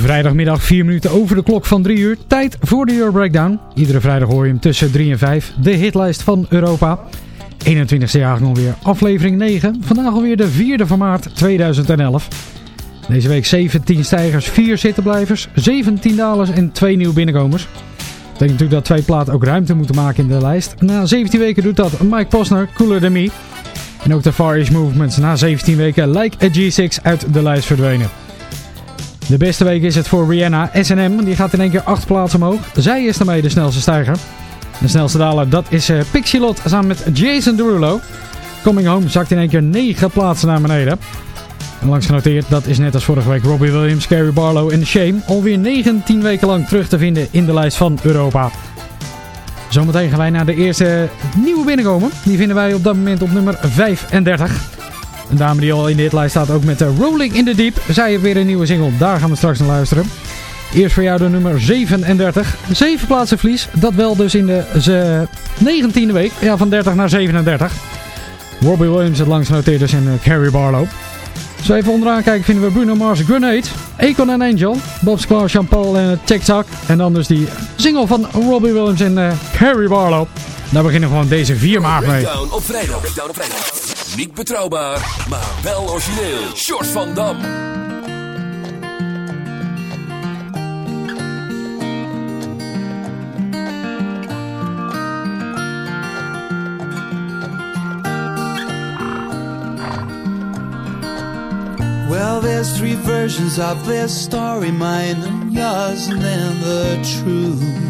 Vrijdagmiddag 4 minuten over de klok van 3 uur. Tijd voor de Euro Breakdown. Iedere vrijdag hoor je hem tussen 3 en 5. De hitlijst van Europa. 21ste jaar alweer aflevering 9. Vandaag alweer de 4e van maart 2011. Deze week 17 stijgers, 4 zittenblijvers, 17 dalers en 2 nieuwe binnenkomers. Dat betekent natuurlijk dat twee platen ook ruimte moeten maken in de lijst. Na 17 weken doet dat Mike Posner, Cooler Than Me. En ook de Far East Movements na 17 weken Like a G6 uit de lijst verdwenen. De beste week is het voor Rihanna. S&M die gaat in één keer 8 plaatsen omhoog. Zij is daarmee de snelste stijger. De snelste daler dat is uh, Pixie Lot samen met Jason Derulo. Coming Home zakt in één keer 9 plaatsen naar beneden. En langs genoteerd, dat is net als vorige week Robbie Williams, Carrie Barlow en Shame. Alweer 19 weken lang terug te vinden in de lijst van Europa. Zometeen gaan wij naar de eerste nieuwe binnenkomen. Die vinden wij op dat moment op nummer 35. Een dame die al in de hitlijst staat ook met de Rolling in the Deep. Zij heeft weer een nieuwe single, daar gaan we straks naar luisteren. Eerst voor jou de nummer 37. 7 plaatsen verlies, dat wel dus in de 19e week. Ja, van 30 naar 37. Robbie Williams het langst genoteerd dus en uh, Carrie Barlow. Zo even onderaan kijken vinden we Bruno Mars Grenade, Akon en Angel, Bob Sklar, Jean-Paul en uh, TikTok. En dan dus die single van Robbie Williams en Carrie Barlow. Daar beginnen we gewoon deze 4 maart mee. Op vrijdag. Op vrijdag. Niet betrouwbaar, maar wel origineel. Short van Dam. Well, there's three versions of this story mine and yours, and then the truth.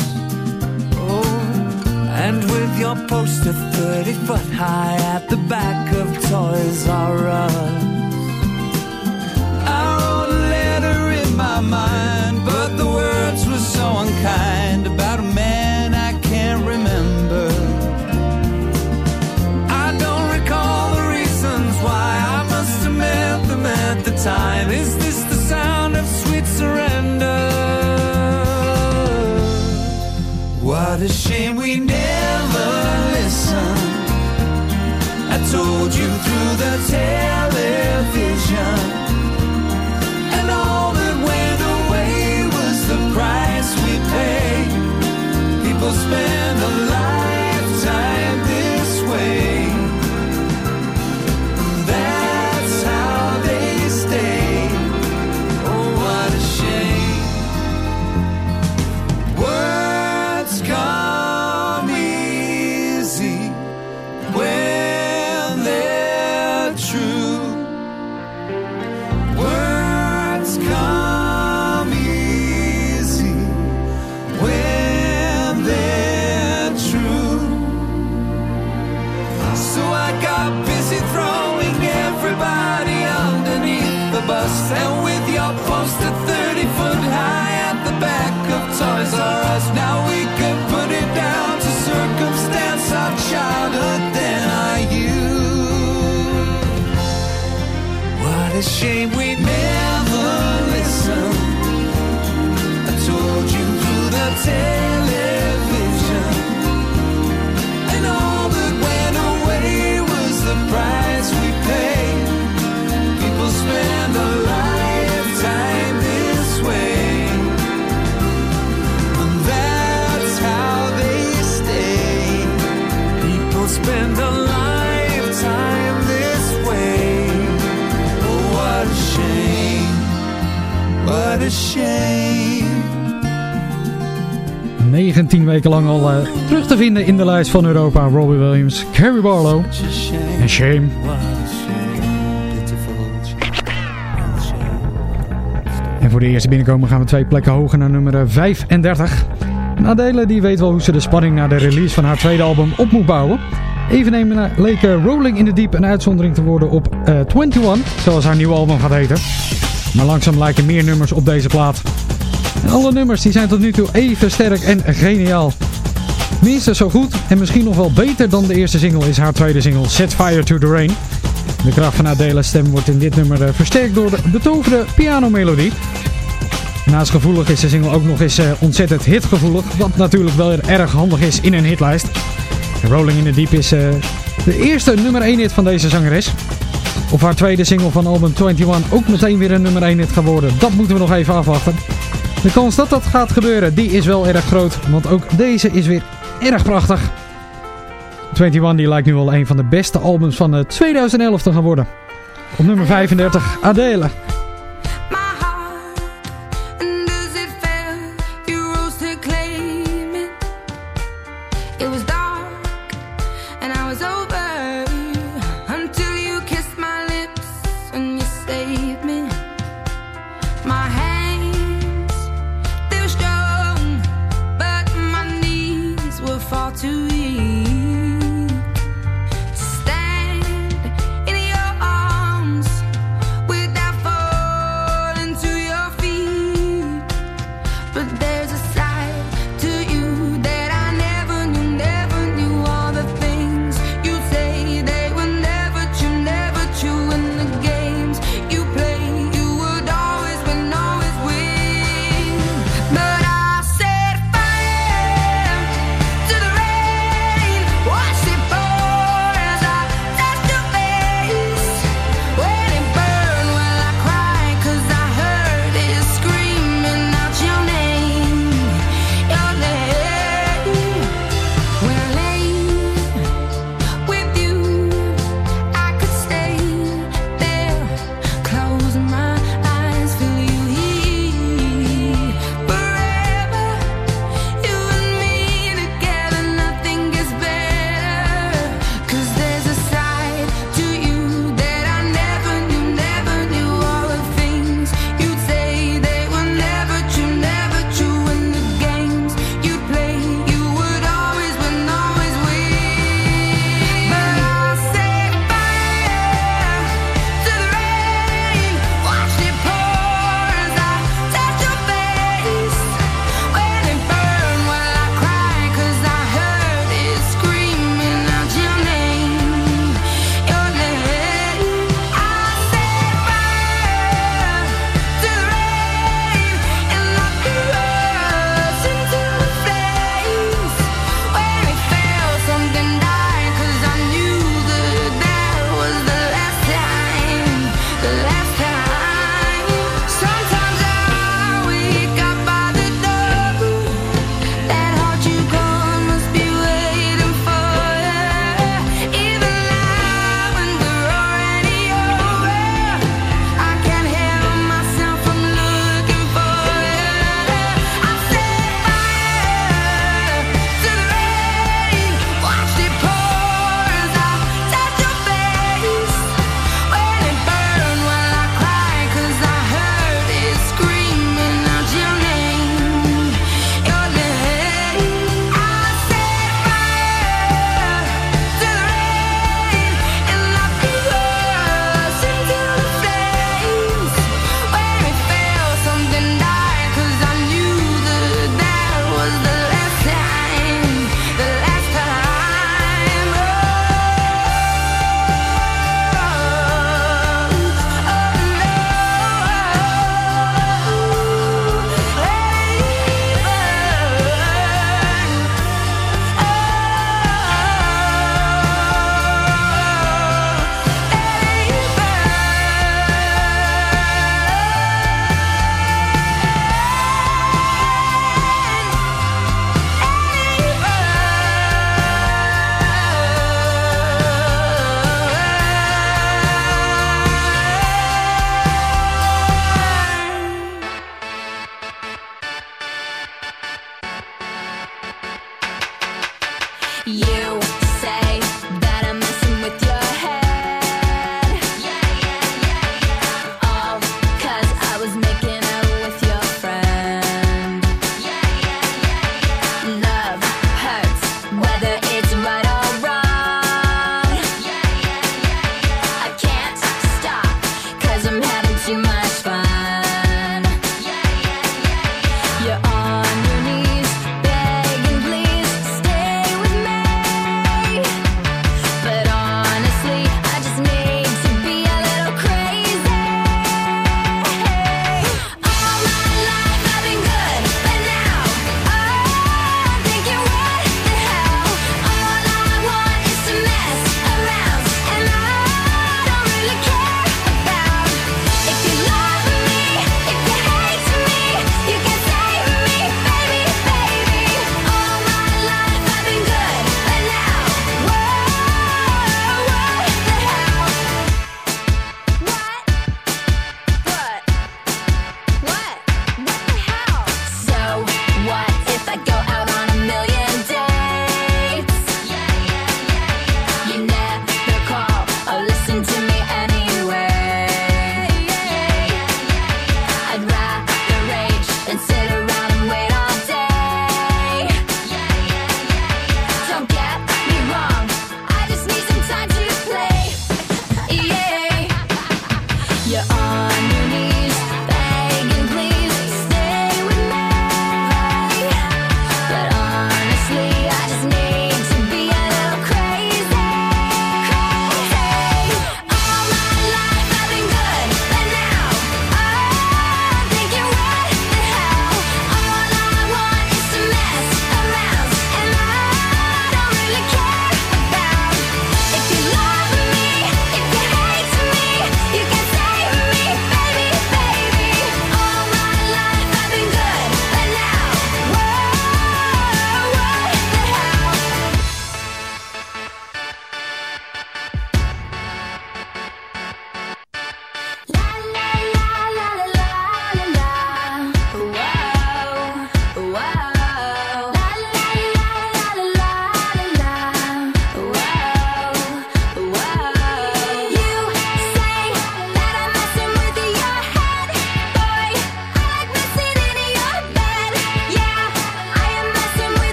And with your poster 30 foot high at the back of Toys R Us. I wrote a letter in my mind, but the words were so unkind told you through the television. And all that went away was the price we paid. People spend lang al eh, terug te vinden in de lijst van Europa. Robbie Williams, Carrie Barlow en Shame. En voor de eerste binnenkomen gaan we twee plekken hoger naar nummer 35. En Adele die weet wel hoe ze de spanning naar de release van haar tweede album op moet bouwen. Even nemen leek eh, Rolling in the Deep een uitzondering te worden op eh 21, zoals haar nieuwe album gaat heten. Maar langzaam lijken meer nummers op deze plaat. Alle nummers die zijn tot nu toe even sterk en geniaal. Minstens zo goed en misschien nog wel beter dan de eerste single is haar tweede single Set Fire to the Rain. De kracht van Adele's stem wordt in dit nummer eh, versterkt door de betoverde pianomelodie. Naast gevoelig is de single ook nog eens eh, ontzettend hitgevoelig, wat natuurlijk wel erg handig is in een hitlijst. Rolling in the Deep is eh, de eerste nummer 1 hit van deze zangeres. Of haar tweede single van album 21 ook meteen weer een nummer 1 hit gaat worden, dat moeten we nog even afwachten. De kans dat dat gaat gebeuren, die is wel erg groot, want ook deze is weer erg prachtig. 21 die lijkt nu wel een van de beste albums van eh, 2011 te gaan worden. Op nummer 35, Adele.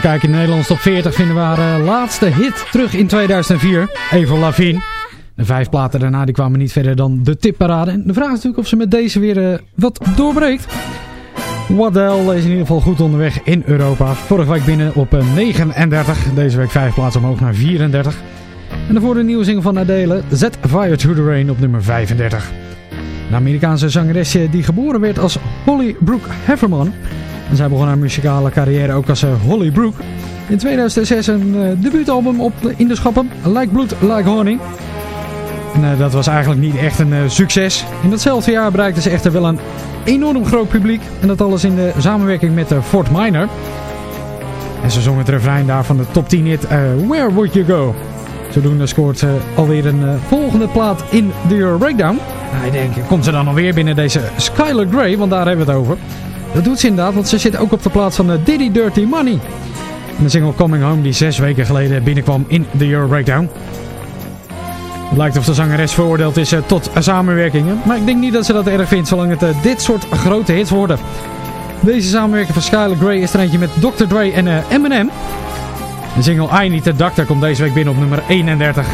Gaan kijken in de Nederlandse top 40 vinden we haar uh, laatste hit terug in 2004. Evo Lavigne. De vijf platen daarna die kwamen niet verder dan de tipparade. En de vraag is natuurlijk of ze met deze weer uh, wat doorbreekt. Waddell is in ieder geval goed onderweg in Europa. Vorige week binnen op uh, 39. Deze week vijf plaatsen omhoog naar 34. En daarvoor de nieuwe single van Adele. Z Fire to the Rain op nummer 35. Een Amerikaanse zangeresje die geboren werd als Holly Brooke Hefferman. En zij begon haar muzikale carrière ook als uh, Holly Brooke. In 2006 een uh, debuutalbum op in de schappen, Like Blood, Like Honey. En uh, dat was eigenlijk niet echt een succes. In datzelfde jaar bereikte ze echter wel een enorm groot publiek. En dat alles in de samenwerking met Fort Minor. En ze zong het refrein daar van de top 10 hit Where Would You Go? Zodoende scoort ze alweer een volgende plaat in de Breakdown. Nou, ik denk, komt ze dan alweer binnen deze Skylar Grey, want daar hebben we het over. Dat doet ze inderdaad, want ze zit ook op de plaats van Diddy Dirty Money. De single Coming Home die zes weken geleden binnenkwam in de Euro Breakdown. Het lijkt of de zangeres veroordeeld is tot samenwerkingen. Maar ik denk niet dat ze dat erg vindt zolang het dit soort grote hits worden. Deze samenwerking van Skylar Grey is er eentje met Dr. Dre en Eminem. De single I Need the Doctor komt deze week binnen op nummer 31.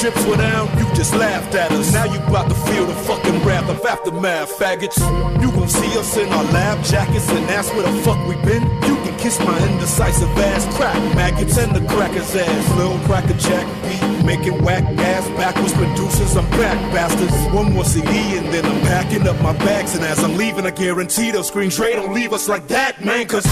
Chips were down, you just laughed at us. Now you about to feel the fucking wrath of aftermath, faggots. You gon' see us in our lab jackets and ask where the fuck we been. You can kiss my indecisive ass, crack maggots and the crackers ass. Lil cracker jack beat, making whack ass backwards producers. I'm back, bastards. One more CD and then I'm packing up my bags. And as I'm leaving, I guarantee they'll scream Trey, don't leave us like that, man. Cause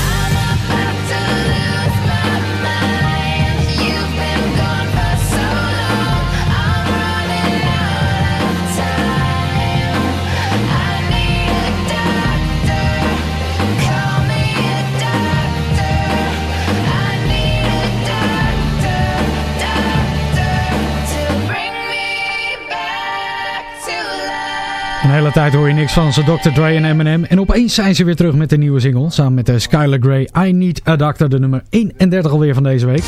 hele tijd hoor je niks van ze Dr. Dre en Eminem. En opeens zijn ze weer terug met een nieuwe single. Samen met de Skylar Grey. I Need a Doctor, de nummer 31 alweer van deze week.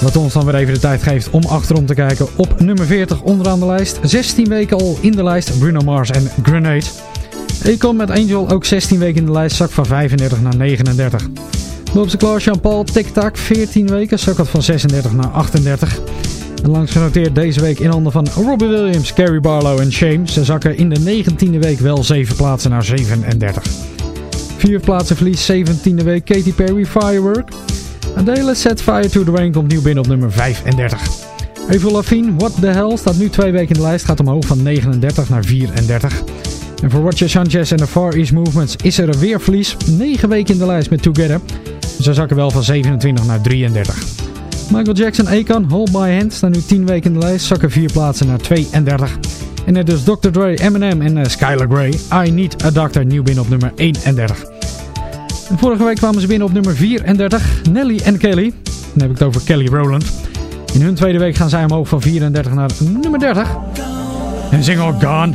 Wat ons dan weer even de tijd geeft om achterom te kijken. Op nummer 40 onderaan de lijst. 16 weken al in de lijst. Bruno Mars en Grenade. Akon met Angel ook 16 weken in de lijst. Zak van 35 naar 39. Loopt de Klaas Jean-Paul Tic-Tac 14 weken. Zak van 36 naar 38. En langs genoteerd deze week in handen van Robbie Williams, Carrie Barlow en Shame. Ze zakken in de 19e week wel 7 plaatsen naar 37. Vier plaatsen verlies, 17e week Katy Perry, Firework. Adele Set Fire to the Rain komt nieuw binnen op nummer 35. Avril Lavigne, What the Hell, staat nu twee weken in de lijst, gaat omhoog van 39 naar 34. En voor Roger Sanchez en de Far East Movements is er weer verlies. 9 weken in de lijst met Together. Ze zakken wel van 27 naar 33. Michael Jackson, Akon, Hold My Hand staan nu 10 weken in de lijst, zakken 4 plaatsen naar 32. En net dus Dr. Dre, Eminem en uh, Skylar Grey, I Need a Doctor, nieuw binnen op nummer 31. En vorige week kwamen ze binnen op nummer 34, Nelly en Kelly. Dan heb ik het over Kelly Rowland. In hun tweede week gaan zij omhoog van 34 naar nummer 30. En zingen Gone.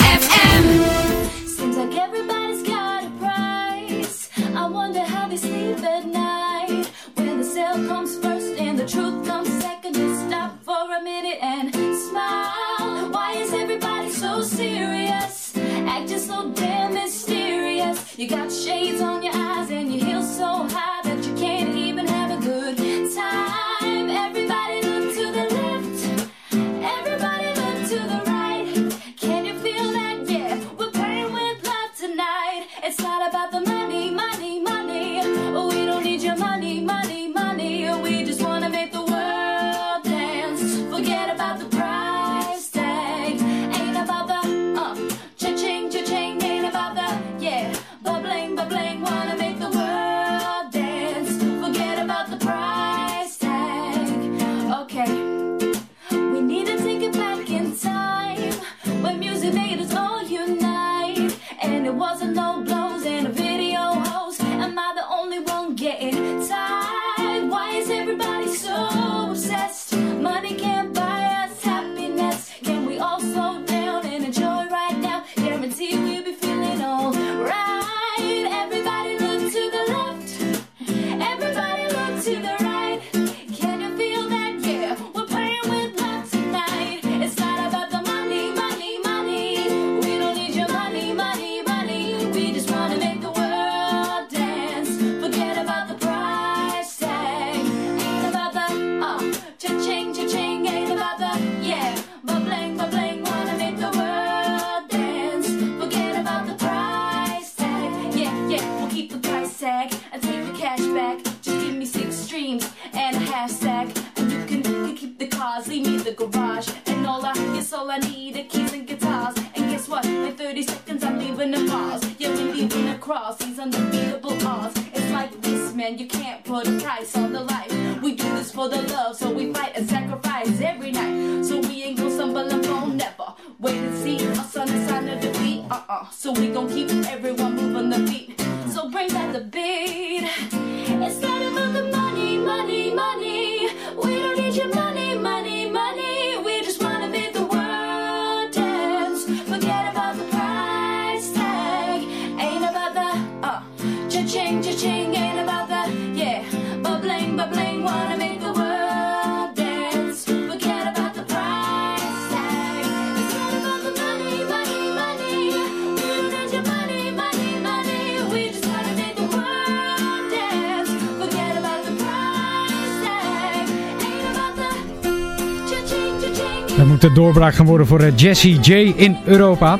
Dat moet de doorbraak gaan worden voor eh, Jessie J in Europa.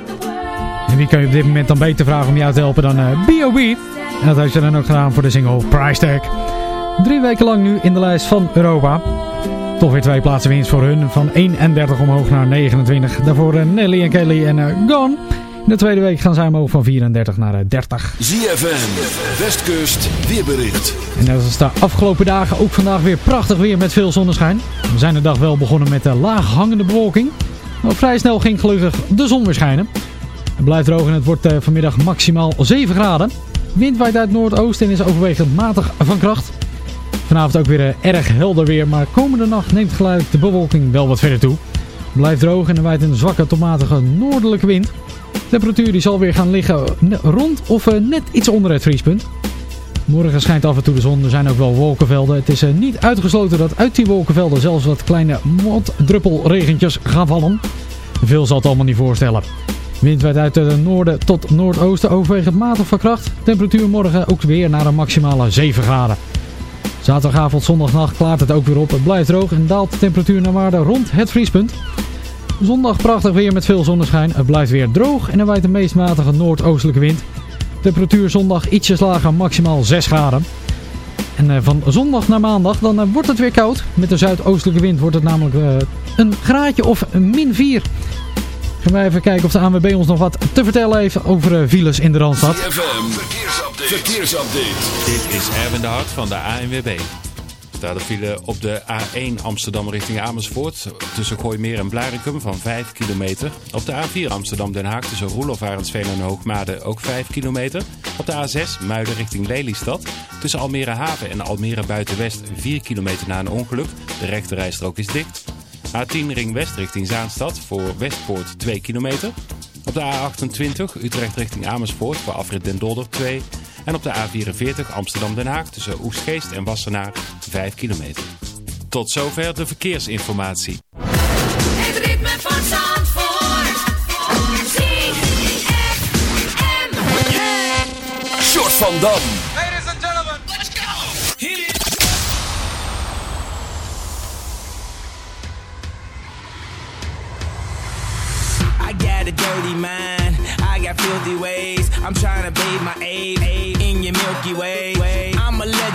En wie kan je op dit moment dan beter vragen om jou te helpen dan eh, B.O.B. En dat heeft ze dan ook gedaan voor de single Price Tag. Drie weken lang nu in de lijst van Europa. Toch weer twee plaatsen winst voor hun. Van 31 omhoog naar 29. Daarvoor eh, Nelly en Kelly en Gone. In de tweede week gaan zij omhoog van 34 naar eh, 30. ZFM, Westkust, weerbericht. En net als de afgelopen dagen ook vandaag weer prachtig weer met veel zonneschijn. We zijn de dag wel begonnen met de laag hangende bewolking. Maar vrij snel ging gelukkig de zon weer schijnen. Het blijft droog en het wordt eh, vanmiddag maximaal 7 graden. Wind waait uit noordoosten en is overwegend matig van kracht. Vanavond ook weer eh, erg helder weer, maar komende nacht neemt geleidelijk de bewolking wel wat verder toe. Het blijft droog en er waait een zwakke tot matige noordelijke wind. De temperatuur die zal weer gaan liggen rond of eh, net iets onder het vriespunt. Morgen schijnt af en toe de zon, er zijn ook wel wolkenvelden. Het is eh, niet uitgesloten dat uit die wolkenvelden zelfs wat kleine motdruppelregentjes gaan vallen. Veel zal het allemaal niet voorstellen. Wind waait uit het noorden tot noordoosten overwegend matig van kracht. Temperatuur morgen ook weer naar een maximale 7 graden. Zaterdagavond, zondagnacht klaart het ook weer op. Het blijft droog en daalt de temperatuur naar waarde rond het vriespunt. Zondag prachtig weer met veel zonneschijn. Het blijft weer droog en er waait de meest matige noordoostelijke wind. Temperatuur zondag ietsjes lager, maximaal 6 graden. En eh, van zondag naar maandag dan eh, wordt het weer koud. Met de zuidoostelijke wind wordt het namelijk eh, een graadje of een min 4. Gaan wij even kijken of de ANWB ons nog wat te vertellen heeft over files in de Randstad. Verkeersupdate. verkeersupdate. Dit is Erwin de Hart van de ANWB. Daar de file op de A1 Amsterdam richting Amersfoort tussen Gooimeer en Blarikum van 5 kilometer. Op de A4 Amsterdam Den Haag tussen Roelof, Arendsveen en Hoogmade ook 5 kilometer. Op de A6 Muiden richting Lelystad. Tussen Almere Haven en Almere Buitenwest 4 kilometer na een ongeluk. De rechterrijstrook is dicht. A10 Ring West richting Zaanstad voor Westpoort 2 kilometer. Op de A28 Utrecht richting Amersfoort voor afrit Den Dolder 2. En op de A44 Amsterdam-Den Haag tussen Oestgeest en Wassenaar 5 kilometer. Tot zover de verkeersinformatie. Het ritme van Zandvoort. ZFM. Short van Dam. Ladies and gentlemen, let's go. I got a dirty mind. I got filthy ways. I'm trying to bathe my aid in your Milky Way.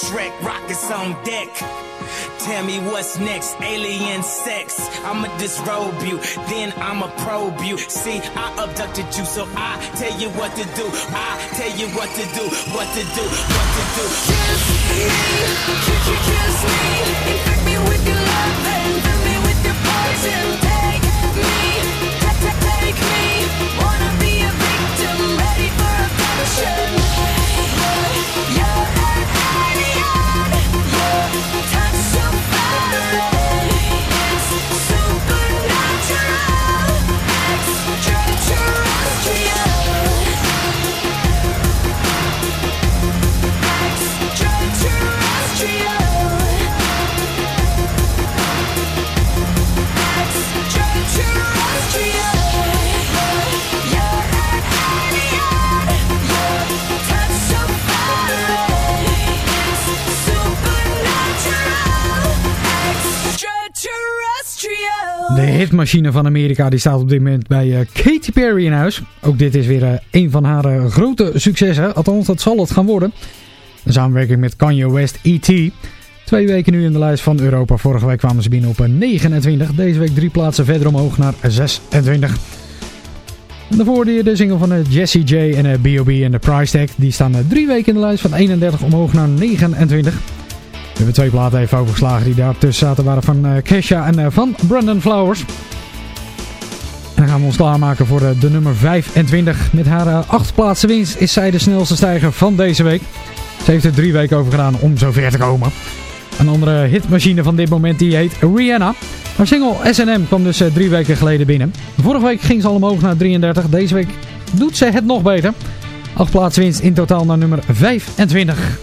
Shrek, rockets on deck. Tell me what's next, alien sex. I'ma disrobe you, then I'ma probe you. See, I abducted you, so I tell you what to do. I tell you what to do, what to do, what to do. Kiss me, kiss, kiss, me. Infect me with your love and fill me with your poison. Take De hitmachine van Amerika die staat op dit moment bij eh, Katy Perry in huis. Ook dit is weer eh, een van haar eh, grote successen. Althans, dat zal het gaan worden. Een samenwerking met Kanye West E.T. Twee weken nu in de lijst van Europa. Vorige week kwamen ze binnen op eh, 29. Deze week drie plaatsen verder omhoog naar 26. En daarvoor de, de single van Jessie J en B.O.B. en de Price Tag. Die staan drie weken in de lijst van 31 omhoog naar 29. We hebben twee platen even overgeslagen die daar tussen zaten. waren van eh, Kesha en eh, van Brandon Flowers. En dan gaan we ons klaarmaken voor de, de nummer 25. Met haar acht plaatsen winst is zij de snelste stijger van deze week. Ze heeft er drie weken over gedaan om zover te komen. Een andere hitmachine van dit moment die heet Rihanna. Haar single S&M kwam dus drie weken geleden binnen. Vorige week ging ze al omhoog naar 33. Deze week doet ze het nog beter. Acht plaatsen winst in totaal naar nummer 25.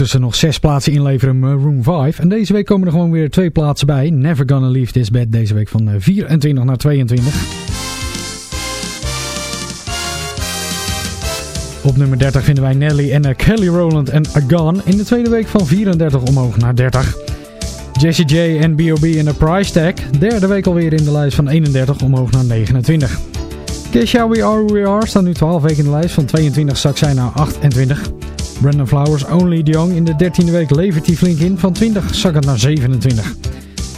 Moesten nog zes plaatsen inleveren, Maroon 5. En deze week komen er gewoon weer twee plaatsen bij. Never Gonna Leave This Bed deze week van eh, 24 naar 22. Op nummer 30 vinden wij Nelly en eh, Kelly Rowland en Agan. In de tweede week van 34 omhoog naar 30. Jessie J en B.O.B. en de Price Tag. Derde week alweer in de lijst van 31 omhoog naar 29. Kesha We Are We Are staan nu 12 weken in de lijst. Van 22 zak zij naar 28. Brandon Flowers, Only the Young. In de 13e week levert hij flink in. Van 20 zak het naar 27.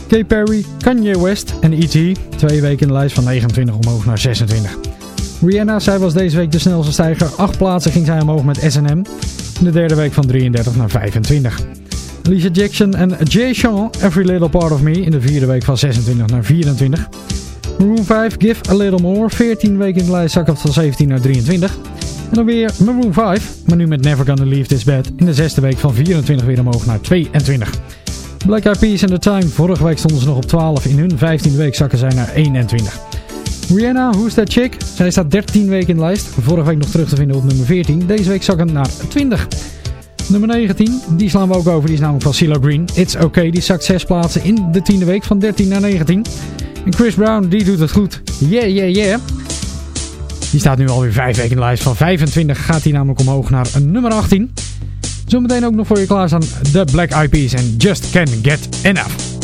Kay Perry, Kanye West en E.T. Twee weken in de lijst van 29 omhoog naar 26. Rihanna, zij was deze week de snelste stijger. Acht plaatsen ging zij omhoog met S&M. In de derde week van 33 naar 25. Lisa Jackson en Jay Sean, Every Little Part of Me. In de vierde week van 26 naar 24. Maroon 5, Give a Little More. 14 weken in de lijst zak het van 17 naar 23. En dan weer Maroon 5, maar nu met Never Gonna Leave This Bed. In de zesde week van 24 weer omhoog naar 22. Black Eyed Peas en The Time. Vorige week stonden ze nog op 12. In hun 15e week zakken zij naar 21. Rihanna, Who's That Chick? Zij staat 13 weken in de lijst. Vorige week nog terug te vinden op nummer 14. Deze week zakken naar 20. Nummer 19, die slaan we ook over. Die is namelijk van CeeLo Green. It's Okay, die zakt 6 plaatsen in de tiende week van 13 naar 19. En Chris Brown, die doet het goed. Yeah, yeah, yeah. Die staat nu alweer 5 weken in de lijst. Van 25 gaat hij namelijk omhoog naar nummer 18. Zometeen ook nog voor je klaarstaan de Black Eyed Peas en Just Can't Get Enough.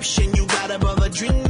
Inception, you got above a dreaming,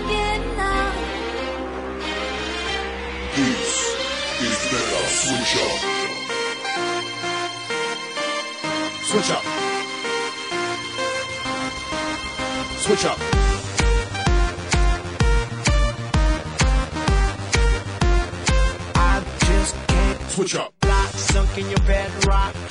switch up. Switch up. Switch up. I just can't switch up. Lock, sunk in your bed, rock hot,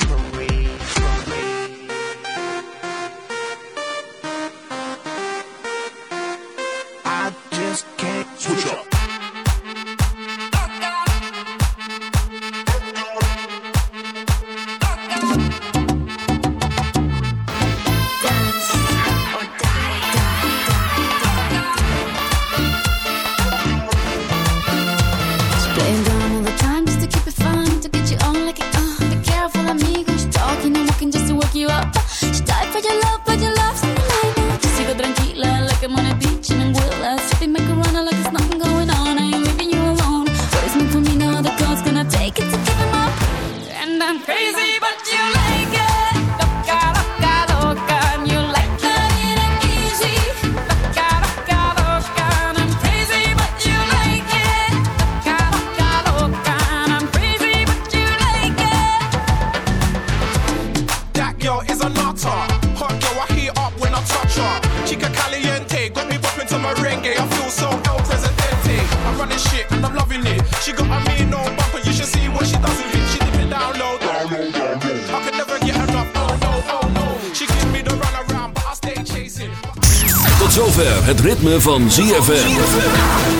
Van ZFM.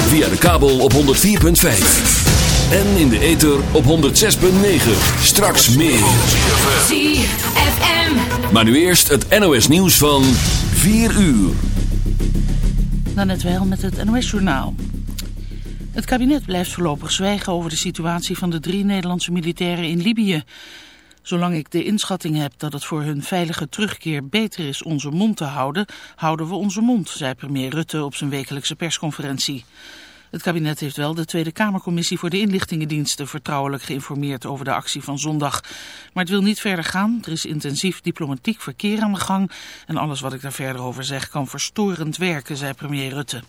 Via de kabel op 104.5. En in de ether op 106.9. Straks meer. ZFM. Maar nu eerst het NOS nieuws van 4 uur. Dan net wel met het NOS-journaal. Het Het kabinet blijft voorlopig zwijgen over de situatie van de drie Nederlandse militairen in Libië. Zolang ik de inschatting heb dat het voor hun veilige terugkeer beter is onze mond te houden, houden we onze mond, zei premier Rutte op zijn wekelijkse persconferentie. Het kabinet heeft wel de Tweede Kamercommissie voor de inlichtingendiensten vertrouwelijk geïnformeerd over de actie van zondag. Maar het wil niet verder gaan. Er is intensief diplomatiek verkeer aan de gang. En alles wat ik daar verder over zeg kan verstorend werken, zei premier Rutte.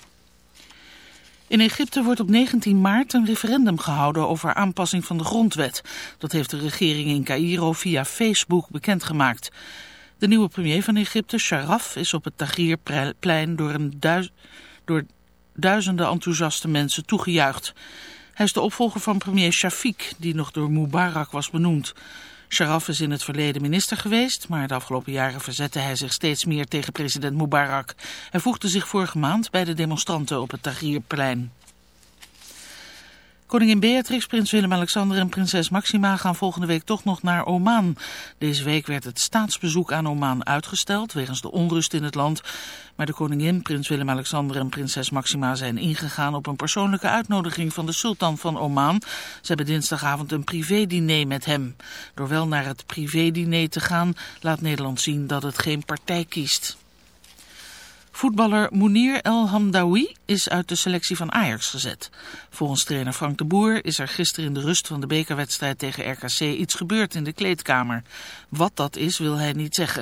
In Egypte wordt op 19 maart een referendum gehouden over aanpassing van de grondwet. Dat heeft de regering in Cairo via Facebook bekendgemaakt. De nieuwe premier van Egypte, Sharaf, is op het Tahrirplein door, een door duizenden enthousiaste mensen toegejuicht. Hij is de opvolger van premier Shafiq, die nog door Mubarak was benoemd. Sharaf is in het verleden minister geweest, maar de afgelopen jaren verzette hij zich steeds meer tegen president Mubarak. Hij voegde zich vorige maand bij de demonstranten op het Tahrirplein. Koningin Beatrix, prins Willem-Alexander en prinses Maxima gaan volgende week toch nog naar Oman. Deze week werd het staatsbezoek aan Oman uitgesteld wegens de onrust in het land. Maar de koningin, prins Willem-Alexander en prinses Maxima zijn ingegaan op een persoonlijke uitnodiging van de sultan van Oman. Ze hebben dinsdagavond een privédiner met hem. Door wel naar het privédiner te gaan laat Nederland zien dat het geen partij kiest. Voetballer Mounir El Hamdawi is uit de selectie van Ajax gezet. Volgens trainer Frank de Boer is er gisteren in de rust van de bekerwedstrijd tegen RKC iets gebeurd in de kleedkamer. Wat dat is wil hij niet zeggen.